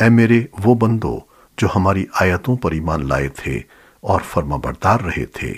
اے میرے، وہ بندو جو ہماری آیتوں پر ایمان لائے تھے اور فرما بردار رہے تھے۔